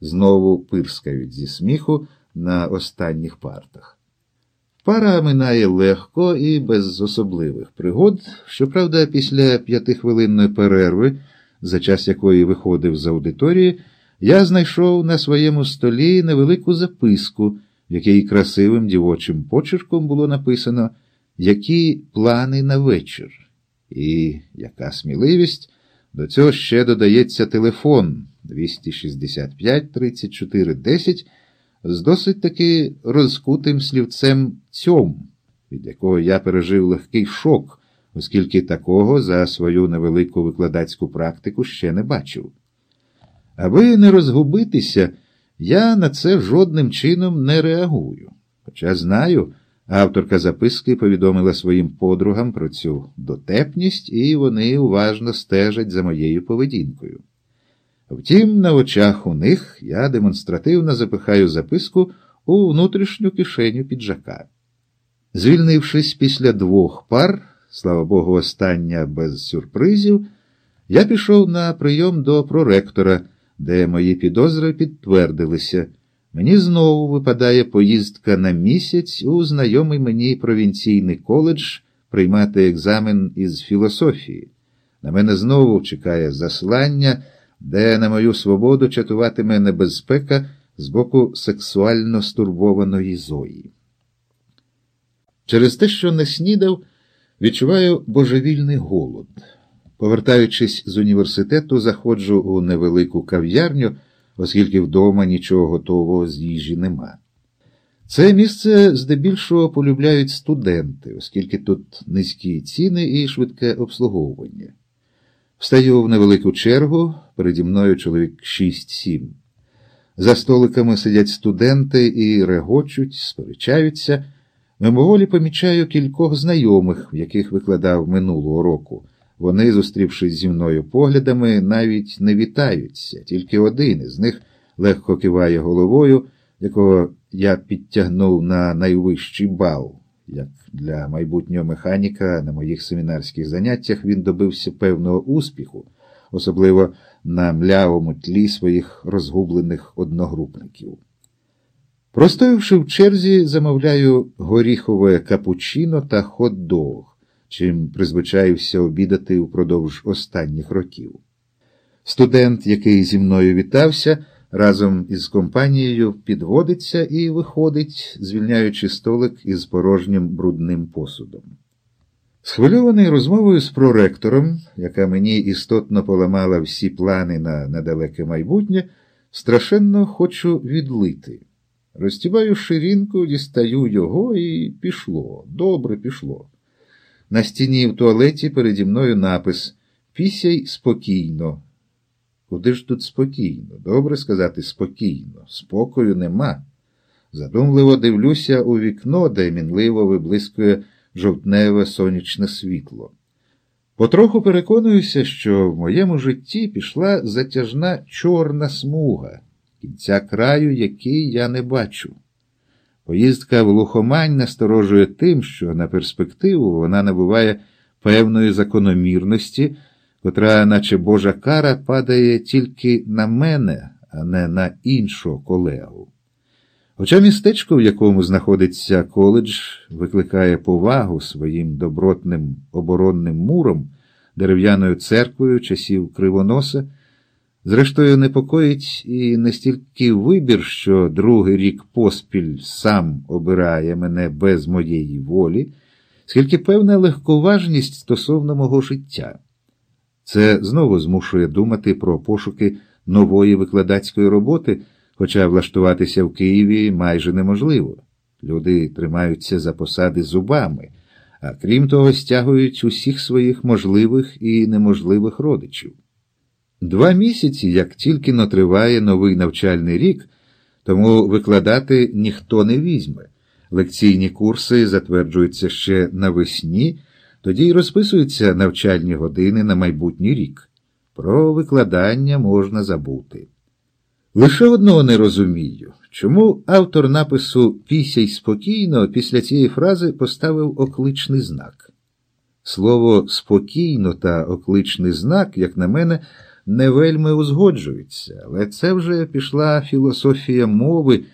знову пирскають зі сміху на останніх партах. Пара минає легко і без особливих пригод, щоправда, після п'ятихвилинної перерви, за час якої виходив з аудиторії, я знайшов на своєму столі невелику записку, в якій красивим дівочим почерком було написано, які плани на вечір. І яка сміливість, до цього ще додається телефон 265 34 10 з досить таки розкутим слівцем цьом, від якого я пережив легкий шок, оскільки такого за свою невелику викладацьку практику ще не бачив. Аби не розгубитися, я на це жодним чином не реагую. Хоча знаю, авторка записки повідомила своїм подругам про цю дотепність, і вони уважно стежать за моєю поведінкою. Втім, на очах у них я демонстративно запихаю записку у внутрішню кишеню піджака. Звільнившись після двох пар, слава Богу, остання без сюрпризів, я пішов на прийом до проректора, де мої підозри підтвердилися. Мені знову випадає поїздка на місяць у знайомий мені провінційний коледж приймати екзамен із філософії. На мене знову чекає заслання де на мою свободу чатуватиме небезпека з боку сексуально стурбованої Зої. Через те, що не снідав, відчуваю божевільний голод. Повертаючись з університету, заходжу у невелику кав'ярню, оскільки вдома нічого готового з їжі нема. Це місце здебільшого полюбляють студенти, оскільки тут низькі ціни і швидке обслуговування. Встаю в невелику чергу, переді мною чоловік 6-7. За столиками сидять студенти і регочуть, сперечаються. Мимоволі помічаю кількох знайомих, яких викладав минулого року. Вони, зустрівшись зі мною поглядами, навіть не вітаються, тільки один із них легко киває головою, якого я підтягнув на найвищий бал. Як для майбутнього механіка на моїх семінарських заняттях він добився певного успіху, особливо на млявому тлі своїх розгублених одногрупників. Простоявши в черзі, замовляю горіхове капучино та хот-дог, чим призвичаївся обідати упродовж останніх років. Студент, який зі мною вітався, разом із компанією підводиться і виходить, звільняючи столик із порожнім брудним посудом. Схвильований розмовою з проректором, яка мені істотно поламала всі плани на недалеке майбутнє, страшенно хочу відлити. Розтібаю ширинку, дістаю його і пішло. Добре пішло. На стіні в туалеті переді мною напис Пісяй спокійно. Куди ж тут спокійно? Добре сказати спокійно, спокою нема. Задумливо дивлюся у вікно, де мінливо виблискує жовтневе сонячне світло. Потроху переконуюся, що в моєму житті пішла затяжна чорна смуга, кінця краю, який я не бачу. Поїздка в Лухомань насторожує тим, що на перспективу вона набуває певної закономірності котра, наче Божа кара, падає тільки на мене, а не на іншого колегу. Хоча містечко, в якому знаходиться коледж, викликає повагу своїм добротним оборонним муром, дерев'яною церквою часів кривоноса, зрештою, непокоїть і не стільки вибір, що другий рік поспіль сам обирає мене без моєї волі, скільки певна легковажність стосовно мого життя. Це знову змушує думати про пошуки нової викладацької роботи, хоча влаштуватися в Києві майже неможливо. Люди тримаються за посади зубами, а крім того, стягують усіх своїх можливих і неможливих родичів. Два місяці, як тільки но триває новий навчальний рік, тому викладати ніхто не візьме. Лекційні курси затверджуються ще навесні. Тоді й розписуються навчальні години на майбутній рік. Про викладання можна забути. Лише одного не розумію, чому автор напису Пісяй спокійно після цієї фрази поставив окличний знак. Слово спокійно та окличний знак, як на мене, не вельми узгоджуються, але це вже пішла філософія мови.